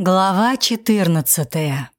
Глава 14.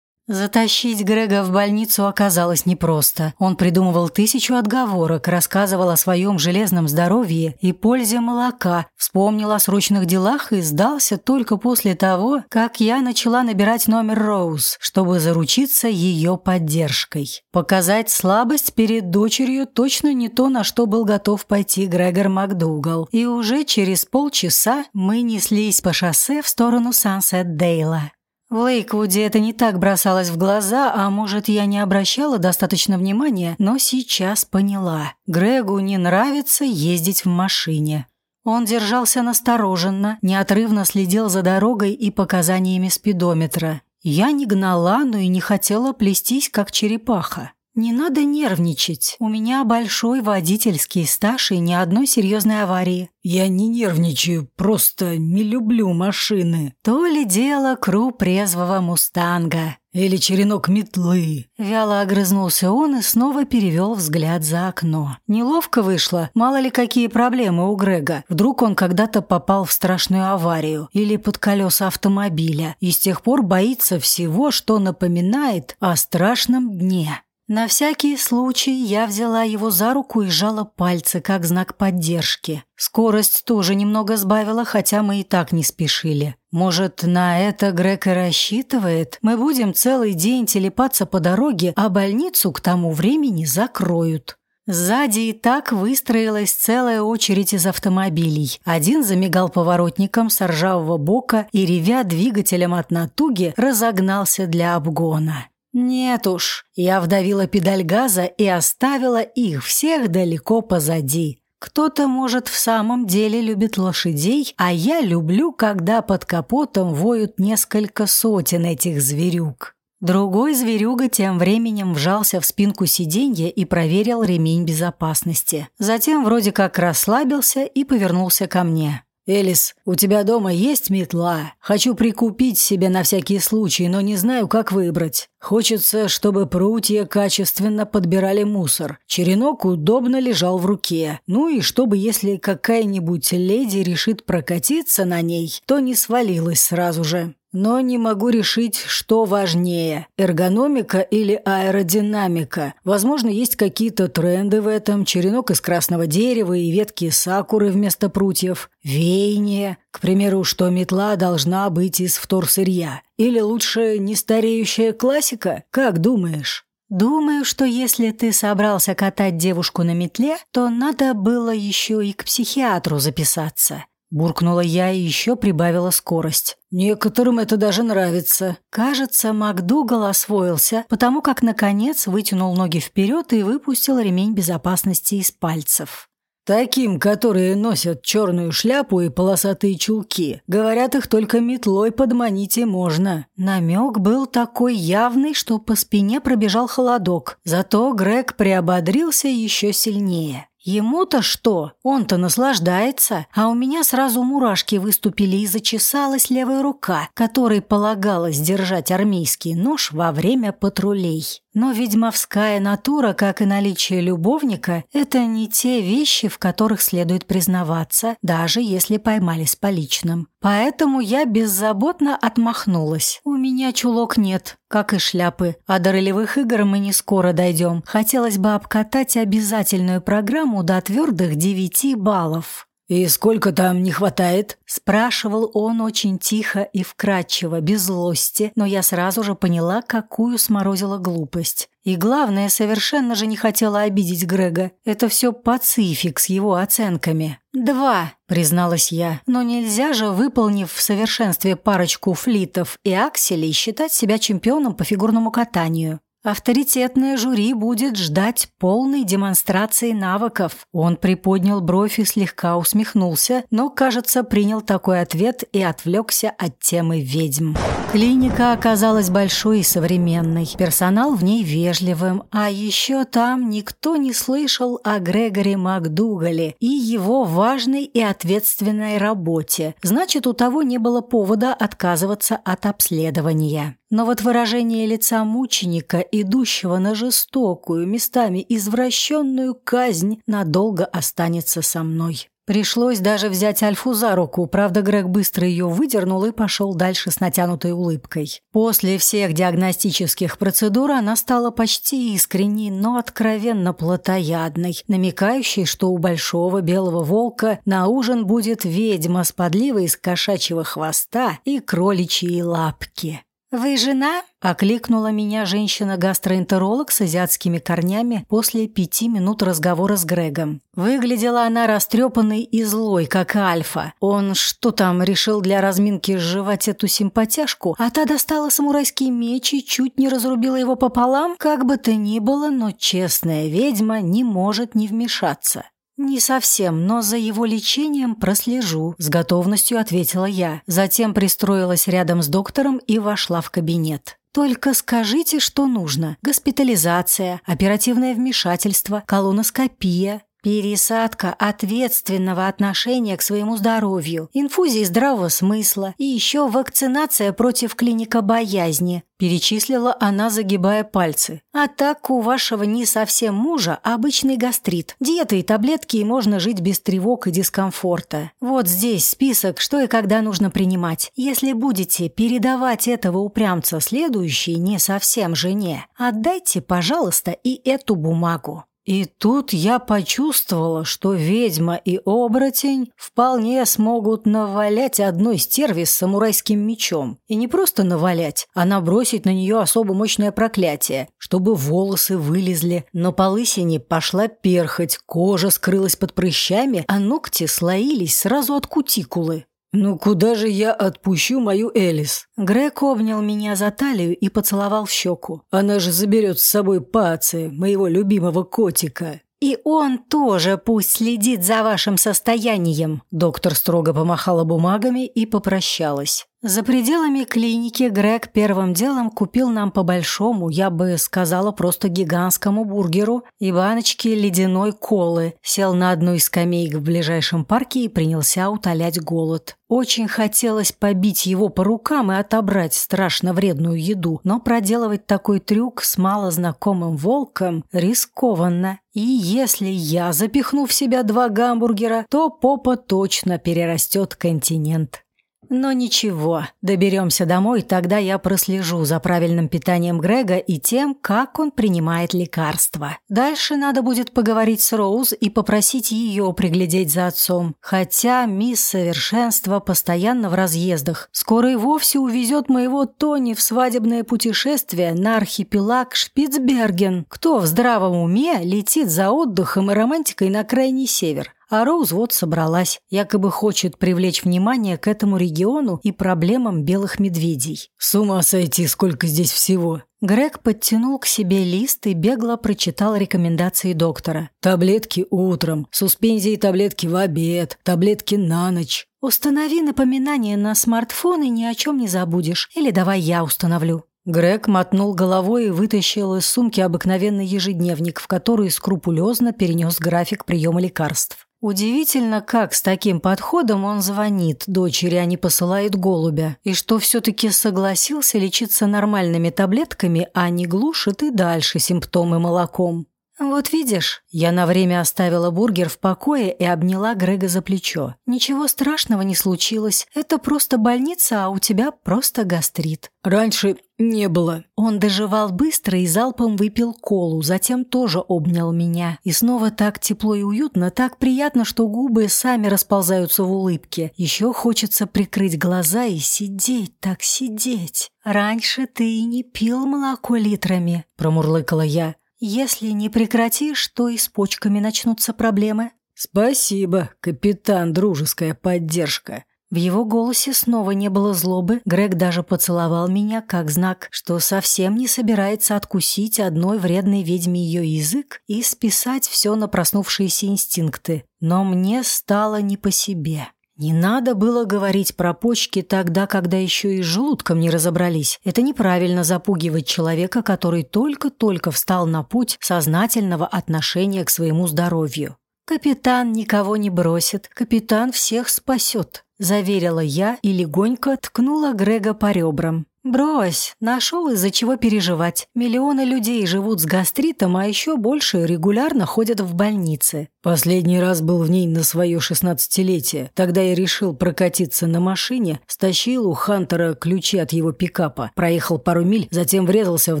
Затащить Грега в больницу оказалось непросто. Он придумывал тысячу отговорок, рассказывал о своем железном здоровье и пользе молока, вспомнил о срочных делах и сдался только после того, как я начала набирать номер Роуз, чтобы заручиться ее поддержкой. Показать слабость перед дочерью точно не то, на что был готов пойти Грегор МакДугал. И уже через полчаса мы неслись по шоссе в сторону Сансет-Дейла. В Лейквуде это не так бросалось в глаза, а может, я не обращала достаточно внимания, но сейчас поняла. Грегу не нравится ездить в машине. Он держался настороженно, неотрывно следил за дорогой и показаниями спидометра. Я не гнала, но и не хотела плестись, как черепаха. Не надо нервничать. У меня большой водительский стаж и ни одной серьезной аварии. Я не нервничаю, просто не люблю машины. То ли дело круп резвого мустанга. Или черенок метлы. Вяло огрызнулся он и снова перевел взгляд за окно. Неловко вышло. Мало ли какие проблемы у Грега. Вдруг он когда-то попал в страшную аварию или под колеса автомобиля и с тех пор боится всего, что напоминает о страшном дне. На всякий случай я взяла его за руку и сжала пальцы, как знак поддержки. Скорость тоже немного сбавила, хотя мы и так не спешили. Может, на это Грек и рассчитывает? Мы будем целый день телепаться по дороге, а больницу к тому времени закроют. Сзади и так выстроилась целая очередь из автомобилей. Один замигал поворотником с ржавого бока и, ревя двигателем от натуги, разогнался для обгона. Нет уж, я вдавила педаль газа и оставила их всех далеко позади. Кто-то, может, в самом деле любит лошадей, а я люблю, когда под капотом воют несколько сотен этих зверюк. Другой зверюга тем временем вжался в спинку сиденья и проверил ремень безопасности. Затем вроде как расслабился и повернулся ко мне. «Элис, у тебя дома есть метла? Хочу прикупить себе на всякий случай, но не знаю, как выбрать. Хочется, чтобы прутья качественно подбирали мусор. Черенок удобно лежал в руке. Ну и чтобы, если какая-нибудь леди решит прокатиться на ней, то не свалилась сразу же. Но не могу решить, что важнее – эргономика или аэродинамика. Возможно, есть какие-то тренды в этом. Черенок из красного дерева и ветки сакуры вместо прутьев. Веяние. К примеру, что метла должна быть из вторсырья. Или лучше нестареющая классика? Как думаешь? Думаю, что если ты собрался катать девушку на метле, то надо было еще и к психиатру записаться. Буркнула я и еще прибавила скорость. Некоторым это даже нравится. Кажется, МакДугал освоился, потому как, наконец, вытянул ноги вперед и выпустил ремень безопасности из пальцев. Таким, которые носят черную шляпу и полосатые чулки. Говорят, их только метлой подманить и можно. Намек был такой явный, что по спине пробежал холодок. Зато Грег приободрился еще сильнее. Ему-то что? Он-то наслаждается, а у меня сразу мурашки выступили и зачесалась левая рука, которой полагалось держать армейский нож во время патрулей. Но ведьмовская натура, как и наличие любовника, это не те вещи, в которых следует признаваться, даже если поймали с поличным. Поэтому я беззаботно отмахнулась. У меня чулок нет, как и шляпы, а до ролевых игр мы не скоро дойдем. Хотелось бы обкатать обязательную программу до твердых девяти баллов. «И сколько там не хватает?» – спрашивал он очень тихо и вкрадчиво, без злости, но я сразу же поняла, какую сморозила глупость. И главное, совершенно же не хотела обидеть Грега. Это все пацифик с его оценками. «Два», – призналась я. «Но нельзя же, выполнив в совершенстве парочку флитов и акселей, считать себя чемпионом по фигурному катанию. Авторитетное жюри будет ждать полной демонстрации навыков. Он приподнял бровь и слегка усмехнулся, но, кажется, принял такой ответ и отвлекся от темы ведьм. Клиника оказалась большой и современной, персонал в ней вежливым, а еще там никто не слышал о Грегоре МакДугале и его важной и ответственной работе. Значит, у того не было повода отказываться от обследования. Но вот выражение лица мученика, идущего на жестокую, местами извращенную казнь, надолго останется со мной. Пришлось даже взять Альфу за руку, правда Грег быстро ее выдернул и пошел дальше с натянутой улыбкой. После всех диагностических процедур она стала почти искренней, но откровенно плотоядной, намекающей, что у большого белого волка на ужин будет ведьма с подливой из кошачьего хвоста и кроличьей лапки. «Вы жена?» – окликнула меня женщина-гастроэнтеролог с азиатскими корнями после пяти минут разговора с Грегом. Выглядела она растрепанной и злой, как Альфа. Он что там, решил для разминки сживать эту симпатяшку, а та достала самурайский меч и чуть не разрубила его пополам? Как бы то ни было, но честная ведьма не может не вмешаться. «Не совсем, но за его лечением прослежу», – с готовностью ответила я. Затем пристроилась рядом с доктором и вошла в кабинет. «Только скажите, что нужно. Госпитализация, оперативное вмешательство, колоноскопия, Пересадка ответственного отношения к своему здоровью, инфузии здравого смысла и еще вакцинация против клиника боязни, перечислила она, загибая пальцы. А так у вашего не совсем мужа обычный гастрит. Диета и таблетки, и можно жить без тревог и дискомфорта. Вот здесь список, что и когда нужно принимать. Если будете передавать этого упрямца следующей не совсем жене, отдайте, пожалуйста, и эту бумагу. И тут я почувствовала, что ведьма и оборотень вполне смогут навалять одной стерви с самурайским мечом. И не просто навалять, а набросить на нее особо мощное проклятие, чтобы волосы вылезли, но по лысине пошла перхоть, кожа скрылась под прыщами, а ногти слоились сразу от кутикулы. «Ну куда же я отпущу мою Элис?» Грег обнял меня за талию и поцеловал в щеку. «Она же заберет с собой Паци, моего любимого котика». «И он тоже пусть следит за вашим состоянием», доктор строго помахала бумагами и попрощалась. За пределами клиники Грег первым делом купил нам по большому, я бы сказала, просто гигантскому бургеру и баночки ледяной колы, сел на одну из скамеек в ближайшем парке и принялся утолять голод. Очень хотелось побить его по рукам и отобрать страшно вредную еду, но проделывать такой трюк с малознакомым волком рискованно. И если я запихну в себя два гамбургера, то попа точно перерастет континент. Но ничего, доберемся домой, тогда я прослежу за правильным питанием Грега и тем, как он принимает лекарства. Дальше надо будет поговорить с Роуз и попросить ее приглядеть за отцом. Хотя мисс Совершенство постоянно в разъездах. Скоро и вовсе увезет моего Тони в свадебное путешествие на архипелаг Шпицберген. Кто в здравом уме летит за отдыхом и романтикой на крайний север? А Роуз вот собралась, якобы хочет привлечь внимание к этому региону и проблемам белых медведей. С ума сойти, сколько здесь всего. Грег подтянул к себе лист и бегло прочитал рекомендации доктора. Таблетки утром, суспензии таблетки в обед, таблетки на ночь. Установи напоминание на смартфон и ни о чем не забудешь. Или давай я установлю. Грег мотнул головой и вытащил из сумки обыкновенный ежедневник, в который скрупулезно перенес график приема лекарств. Удивительно, как с таким подходом он звонит дочери, а не посылает голубя, и что все-таки согласился лечиться нормальными таблетками, а не глушит и дальше симптомы молоком. «Вот видишь», я на время оставила бургер в покое и обняла Грега за плечо. «Ничего страшного не случилось. Это просто больница, а у тебя просто гастрит». «Раньше не было». Он доживал быстро и залпом выпил колу, затем тоже обнял меня. И снова так тепло и уютно, так приятно, что губы сами расползаются в улыбке. Еще хочется прикрыть глаза и сидеть, так сидеть. «Раньше ты и не пил молоко литрами», – промурлыкала я. Если не прекратишь, то и с почками начнутся проблемы. Спасибо, капитан, дружеская поддержка. В его голосе снова не было злобы. Грег даже поцеловал меня как знак, что совсем не собирается откусить одной вредной ведьме ее язык и списать все на проснувшиеся инстинкты. Но мне стало не по себе. Не надо было говорить про почки тогда, когда еще и с желудком не разобрались. Это неправильно запугивать человека, который только-только встал на путь сознательного отношения к своему здоровью. «Капитан никого не бросит, капитан всех спасет», – заверила я и легонько ткнула Грега по ребрам. «Брось, нашел из-за чего переживать. Миллионы людей живут с гастритом, а еще больше регулярно ходят в больницы». Последний раз был в ней на свое шестнадцатилетие. Тогда я решил прокатиться на машине, стащил у Хантера ключи от его пикапа, проехал пару миль, затем врезался в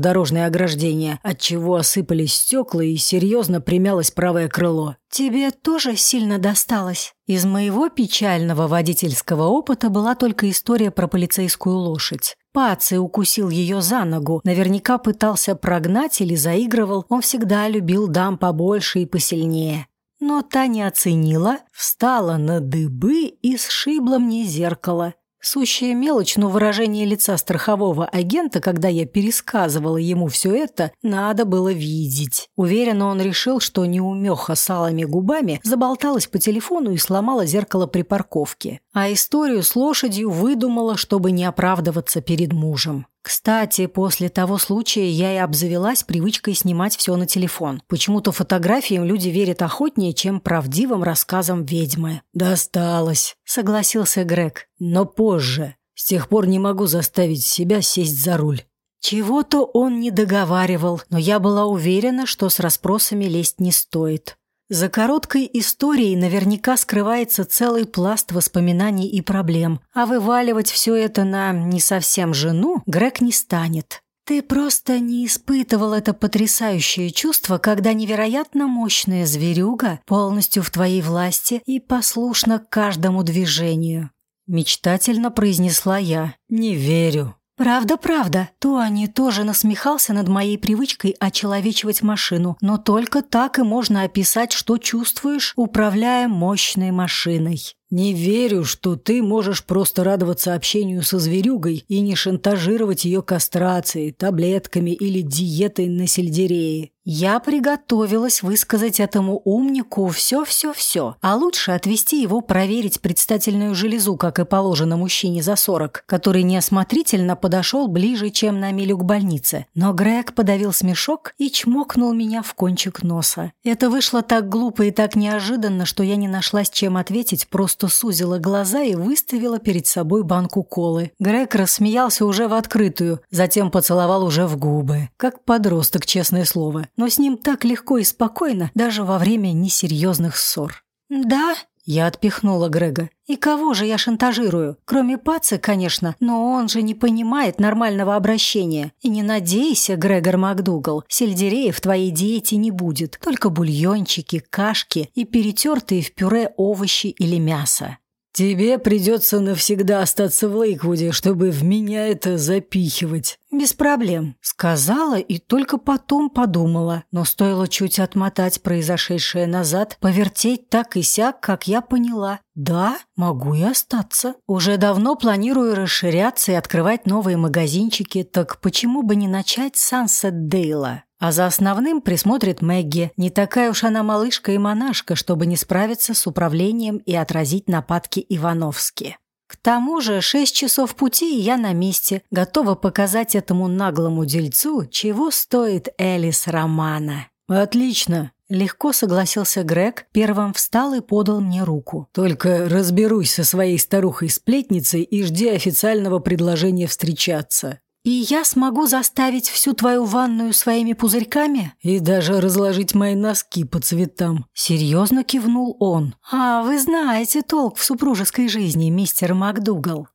дорожное ограждение, от чего осыпались стекла и серьезно примялось правое крыло. «Тебе тоже сильно досталось?» Из моего печального водительского опыта была только история про полицейскую лошадь. Паци укусил ее за ногу, наверняка пытался прогнать или заигрывал, он всегда любил дам побольше и посильнее. Но та не оценила, встала на дыбы и сшибла мне зеркало. Сущая мелочь, но выражение лица страхового агента, когда я пересказывала ему все это, надо было видеть. Уверенно он решил, что неумеха с алыми губами заболталась по телефону и сломала зеркало при парковке. А историю с лошадью выдумала, чтобы не оправдываться перед мужем. Кстати, после того случая я и обзавелась привычкой снимать все на телефон. Почему-то фотографиям люди верят охотнее, чем правдивым рассказам ведьмы. «Досталось», — согласился Грег. «Но позже. С тех пор не могу заставить себя сесть за руль». Чего-то он не договаривал, но я была уверена, что с расспросами лезть не стоит. За короткой историей наверняка скрывается целый пласт воспоминаний и проблем, а вываливать все это на не совсем жену Грег не станет. Ты просто не испытывал это потрясающее чувство, когда невероятно мощная зверюга полностью в твоей власти и послушна каждому движению. Мечтательно произнесла я. «Не верю», «Правда, правда. Туани тоже насмехался над моей привычкой очеловечивать машину, но только так и можно описать, что чувствуешь, управляя мощной машиной». Не верю, что ты можешь просто радоваться общению со зверюгой и не шантажировать ее кастрацией, таблетками или диетой на сельдерее. Я приготовилась высказать этому умнику все-все-все, а лучше отвести его проверить предстательную железу, как и положено мужчине за сорок, который неосмотрительно подошел ближе, чем на милю к больнице. Но Грег подавил смешок и чмокнул меня в кончик носа. Это вышло так глупо и так неожиданно, что я не нашлась чем ответить, просто сузила глаза и выставила перед собой банку колы. Грег рассмеялся уже в открытую, затем поцеловал уже в губы. Как подросток, честное слово. Но с ним так легко и спокойно, даже во время несерьезных ссор. «Да?» Я отпихнула Грега. «И кого же я шантажирую? Кроме Пацы, конечно, но он же не понимает нормального обращения. И не надейся, Грегор МакДугал, сельдерея в твоей диете не будет, только бульончики, кашки и перетертые в пюре овощи или мясо. «Тебе придется навсегда остаться в Лейквуде, чтобы в меня это запихивать». «Без проблем», — сказала и только потом подумала. Но стоило чуть отмотать произошедшее назад, повертеть так и сяк, как я поняла. Да, могу и остаться. Уже давно планирую расширяться и открывать новые магазинчики, так почему бы не начать с Сансет Дейла? А за основным присмотрит Мэгги. Не такая уж она малышка и монашка, чтобы не справиться с управлением и отразить нападки Ивановски. К тому же шесть часов пути, и я на месте, готова показать этому наглому дельцу, чего стоит Элис Романа. «Отлично!» Легко согласился Грег, первым встал и подал мне руку. «Только разберусь со своей старухой-сплетницей и жди официального предложения встречаться». «И я смогу заставить всю твою ванную своими пузырьками?» «И даже разложить мои носки по цветам», — серьезно кивнул он. «А вы знаете толк в супружеской жизни, мистер МакДугал».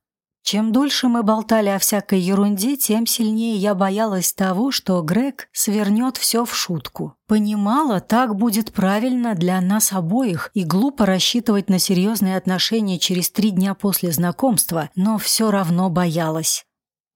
Чем дольше мы болтали о всякой ерунде, тем сильнее я боялась того, что Грег свернет все в шутку. Понимала, так будет правильно для нас обоих, и глупо рассчитывать на серьезные отношения через три дня после знакомства, но все равно боялась.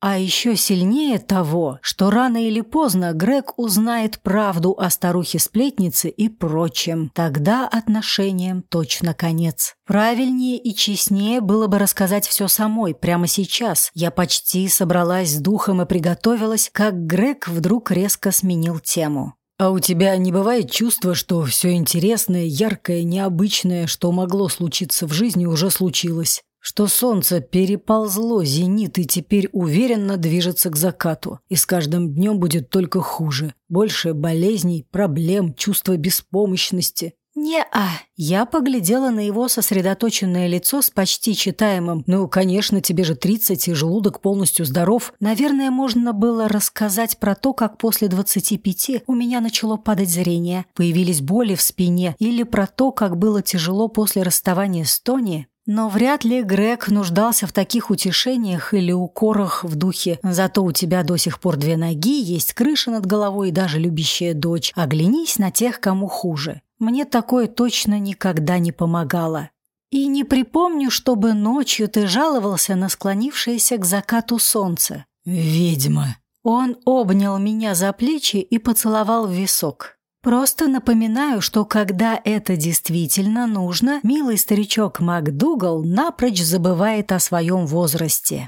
А еще сильнее того, что рано или поздно Грег узнает правду о старухе-сплетнице и прочем. Тогда отношениям точно конец. Правильнее и честнее было бы рассказать все самой, прямо сейчас. Я почти собралась с духом и приготовилась, как Грег вдруг резко сменил тему. «А у тебя не бывает чувства, что все интересное, яркое, необычное, что могло случиться в жизни, уже случилось?» Что солнце переползло зенит и теперь уверенно движется к закату, и с каждым днем будет только хуже. Больше болезней, проблем, чувства беспомощности. «Не-а». Я поглядела на его сосредоточенное лицо с почти читаемым «Ну, конечно, тебе же 30, и желудок полностью здоров». Наверное, можно было рассказать про то, как после 25 у меня начало падать зрение, появились боли в спине, или про то, как было тяжело после расставания с Тони. Но вряд ли Грег нуждался в таких утешениях или укорах в духе «Зато у тебя до сих пор две ноги, есть крыша над головой и даже любящая дочь. Оглянись на тех, кому хуже». Мне такое точно никогда не помогало. И не припомню, чтобы ночью ты жаловался на склонившееся к закату солнце. «Ведьма!» Он обнял меня за плечи и поцеловал в висок. Просто напоминаю, что когда это действительно нужно, милый старичок МакДугал напрочь забывает о своем возрасте.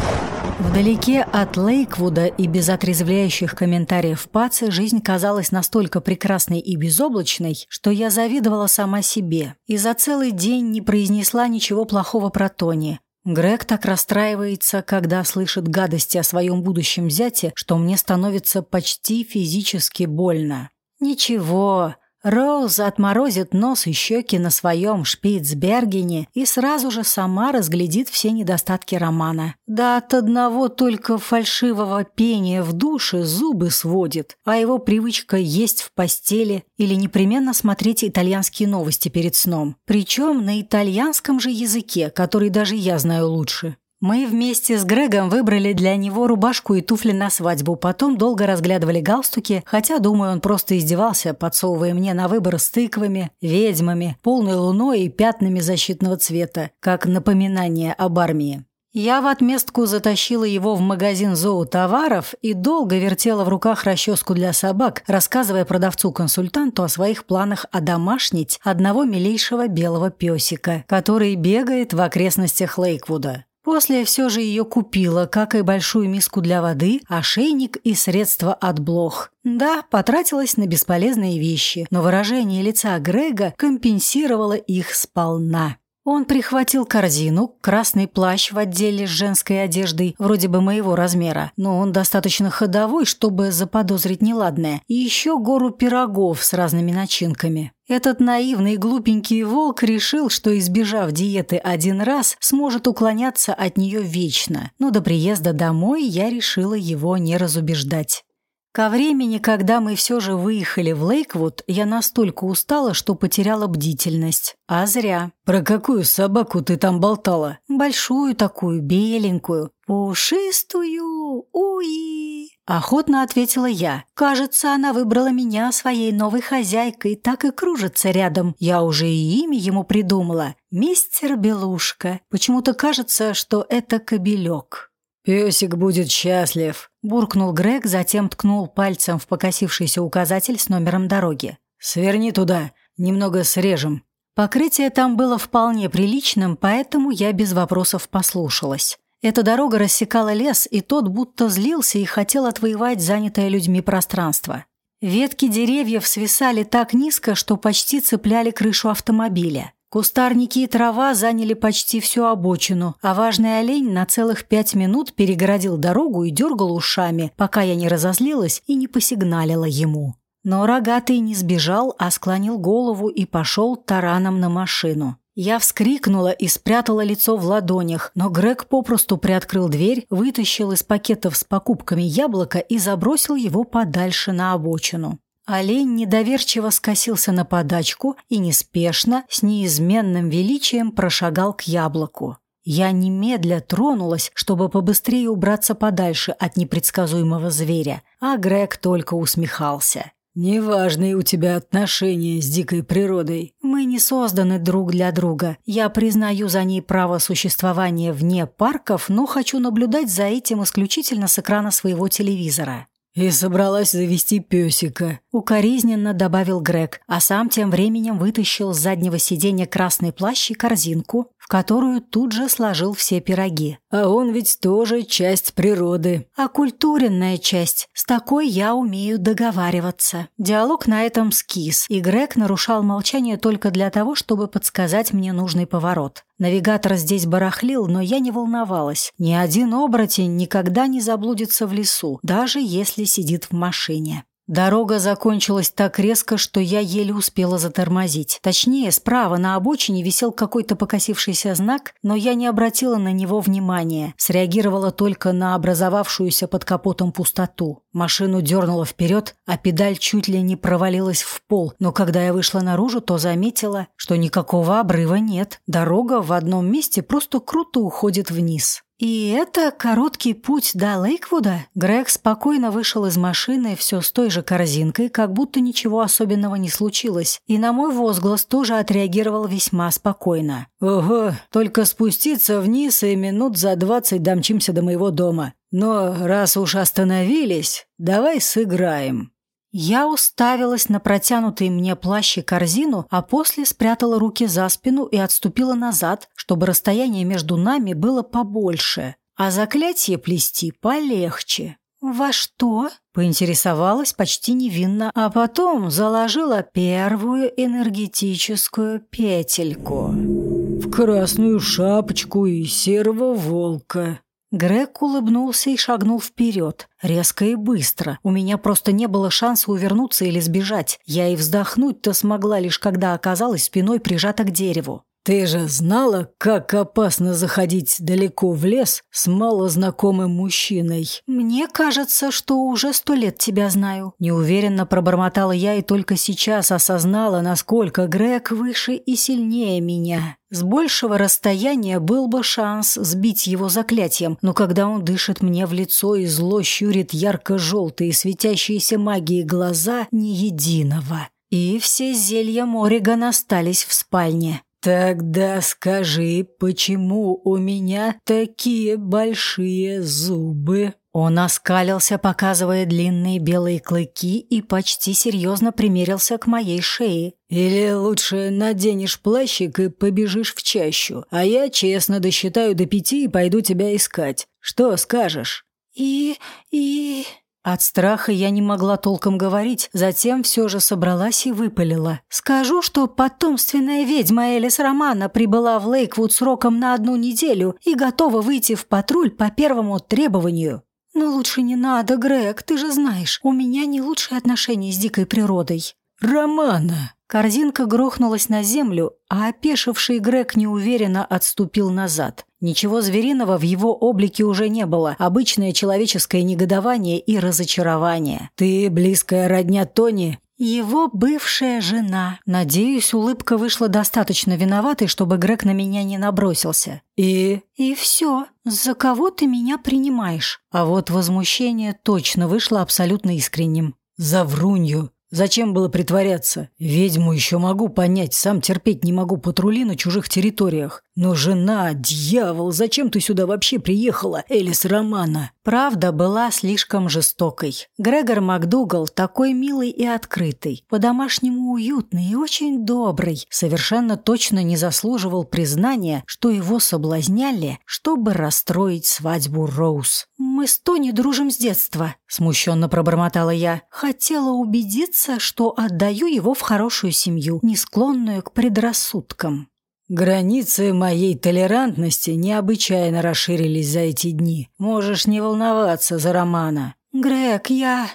Вдалеке от Лейквуда и без отрезвляющих комментариев Пацы жизнь казалась настолько прекрасной и безоблачной, что я завидовала сама себе и за целый день не произнесла ничего плохого про Тони. Грег так расстраивается, когда слышит гадости о своем будущем зяте, что мне становится почти физически больно. Ничего, Роуз отморозит нос и щеки на своем Шпицбергене и сразу же сама разглядит все недостатки романа. Да от одного только фальшивого пения в душе зубы сводит, а его привычка есть в постели или непременно смотреть итальянские новости перед сном. Причем на итальянском же языке, который даже я знаю лучше. Мы вместе с Грегом выбрали для него рубашку и туфли на свадьбу, потом долго разглядывали галстуки, хотя, думаю, он просто издевался, подсовывая мне на выбор с тыквами, ведьмами, полной луной и пятнами защитного цвета, как напоминание об армии. Я в отместку затащила его в магазин зоотоваров и долго вертела в руках расческу для собак, рассказывая продавцу-консультанту о своих планах одомашнить одного милейшего белого песика, который бегает в окрестностях Лейквуда. После все же ее купила, как и большую миску для воды, ошейник и средства от блох. Да, потратилась на бесполезные вещи, но выражение лица Грега компенсировало их сполна. Он прихватил корзину, красный плащ в отделе с женской одеждой, вроде бы моего размера, но он достаточно ходовой, чтобы заподозрить неладное, и еще гору пирогов с разными начинками. Этот наивный глупенький волк решил, что, избежав диеты один раз, сможет уклоняться от нее вечно, но до приезда домой я решила его не разубеждать. Ко времени, когда мы все же выехали в Лейквуд, я настолько устала, что потеряла бдительность. А зря. «Про какую собаку ты там болтала?» «Большую такую, беленькую, пушистую, уи!» Охотно ответила я. Кажется, она выбрала меня своей новой хозяйкой, так и кружится рядом. Я уже и имя ему придумала. Мистер Белушка. Почему-то кажется, что это кобелек. «Песик будет счастлив», – буркнул Грег, затем ткнул пальцем в покосившийся указатель с номером дороги. «Сверни туда, немного срежем». Покрытие там было вполне приличным, поэтому я без вопросов послушалась. Эта дорога рассекала лес, и тот будто злился и хотел отвоевать занятое людьми пространство. Ветки деревьев свисали так низко, что почти цепляли крышу автомобиля. Кустарники и трава заняли почти всю обочину, а важный олень на целых пять минут перегородил дорогу и дергал ушами, пока я не разозлилась и не посигналила ему. Но рогатый не сбежал, а склонил голову и пошел тараном на машину. Я вскрикнула и спрятала лицо в ладонях, но Грег попросту приоткрыл дверь, вытащил из пакетов с покупками яблоко и забросил его подальше на обочину. Олень недоверчиво скосился на подачку и неспешно, с неизменным величием прошагал к яблоку. Я немедля тронулась, чтобы побыстрее убраться подальше от непредсказуемого зверя, а Грег только усмехался. «Неважные у тебя отношения с дикой природой. Мы не созданы друг для друга. Я признаю за ней право существования вне парков, но хочу наблюдать за этим исключительно с экрана своего телевизора. «И собралась завести песика», — укоризненно добавил Грег, а сам тем временем вытащил с заднего сиденья красный плащ и корзинку, в которую тут же сложил все пироги. «А он ведь тоже часть природы». «Оккультуренная часть. С такой я умею договариваться». Диалог на этом скис, и Грег нарушал молчание только для того, чтобы подсказать мне нужный поворот. Навигатор здесь барахлил, но я не волновалась. Ни один оборотень никогда не заблудится в лесу, даже если сидит в машине. Дорога закончилась так резко, что я еле успела затормозить. Точнее, справа на обочине висел какой-то покосившийся знак, но я не обратила на него внимания. Среагировала только на образовавшуюся под капотом пустоту. Машину дернуло вперед, а педаль чуть ли не провалилась в пол. Но когда я вышла наружу, то заметила, что никакого обрыва нет. Дорога в одном месте просто круто уходит вниз. И это короткий путь до Лейквуда. Грег спокойно вышел из машины все с той же корзинкой, как будто ничего особенного не случилось. И на мой возглас тоже отреагировал весьма спокойно. «Ого, только спуститься вниз и минут за двадцать домчимся до моего дома. Но раз уж остановились, давай сыграем». Я уставилась на протянутый мне плащ и корзину, а после спрятала руки за спину и отступила назад, чтобы расстояние между нами было побольше, а заклятие плести полегче. «Во что?» – поинтересовалась почти невинно, а потом заложила первую энергетическую петельку. «В красную шапочку и серого волка», Грег улыбнулся и шагнул вперед, резко и быстро. У меня просто не было шанса увернуться или сбежать. Я и вздохнуть-то смогла лишь когда оказалась спиной прижата к дереву. «Ты же знала, как опасно заходить далеко в лес с малознакомым мужчиной?» «Мне кажется, что уже сто лет тебя знаю». Неуверенно пробормотала я и только сейчас осознала, насколько Грег выше и сильнее меня. С большего расстояния был бы шанс сбить его заклятием, но когда он дышит мне в лицо и зло щурит ярко-желтые светящиеся магией глаза, ни единого. И все зелья Мориган остались в спальне. «Тогда скажи, почему у меня такие большие зубы?» Он оскалился, показывая длинные белые клыки, и почти серьезно примерился к моей шее. «Или лучше наденешь плащик и побежишь в чащу, а я честно досчитаю до пяти и пойду тебя искать. Что скажешь?» «И... и...» От страха я не могла толком говорить, затем все же собралась и выпалила. «Скажу, что потомственная ведьма Элис Романа прибыла в Лейквуд сроком на одну неделю и готова выйти в патруль по первому требованию». «Но лучше не надо, Грег, ты же знаешь, у меня не лучшие отношения с дикой природой». «Романа!» Корзинка грохнулась на землю, а опешивший Грег неуверенно отступил назад. Ничего звериного в его облике уже не было, обычное человеческое негодование и разочарование. «Ты близкая родня Тони?» Его бывшая жена. Надеюсь, улыбка вышла достаточно виноватой, чтобы Грег на меня не набросился. И? И все. За кого ты меня принимаешь? А вот возмущение точно вышло абсолютно искренним. За врунью. Зачем было притворяться? Ведьму еще могу понять, сам терпеть не могу патрули на чужих территориях. Но жена, дьявол, зачем ты сюда вообще приехала, Элис Романа? Правда была слишком жестокой. Грегор МакДугал такой милый и открытый, по-домашнему уютный и очень добрый, совершенно точно не заслуживал признания, что его соблазняли, чтобы расстроить свадьбу Роуз. «Мы с Тони дружим с детства», – смущенно пробормотала я. «Хотела убедиться, что отдаю его в хорошую семью, не склонную к предрассудкам». Границы моей толерантности необычайно расширились за эти дни. Можешь не волноваться за Романа. Грег, я...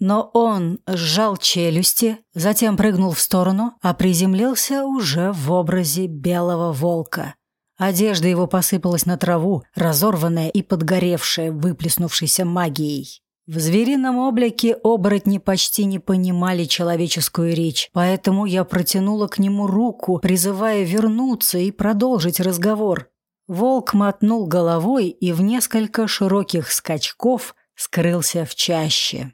Но он сжал челюсти, затем прыгнул в сторону, а приземлился уже в образе белого волка. Одежда его посыпалась на траву, разорванная и подгоревшая, выплеснувшейся магией. В зверином облике оборотни почти не понимали человеческую речь, поэтому я протянула к нему руку, призывая вернуться и продолжить разговор. Волк мотнул головой и в несколько широких скачков скрылся в чаще.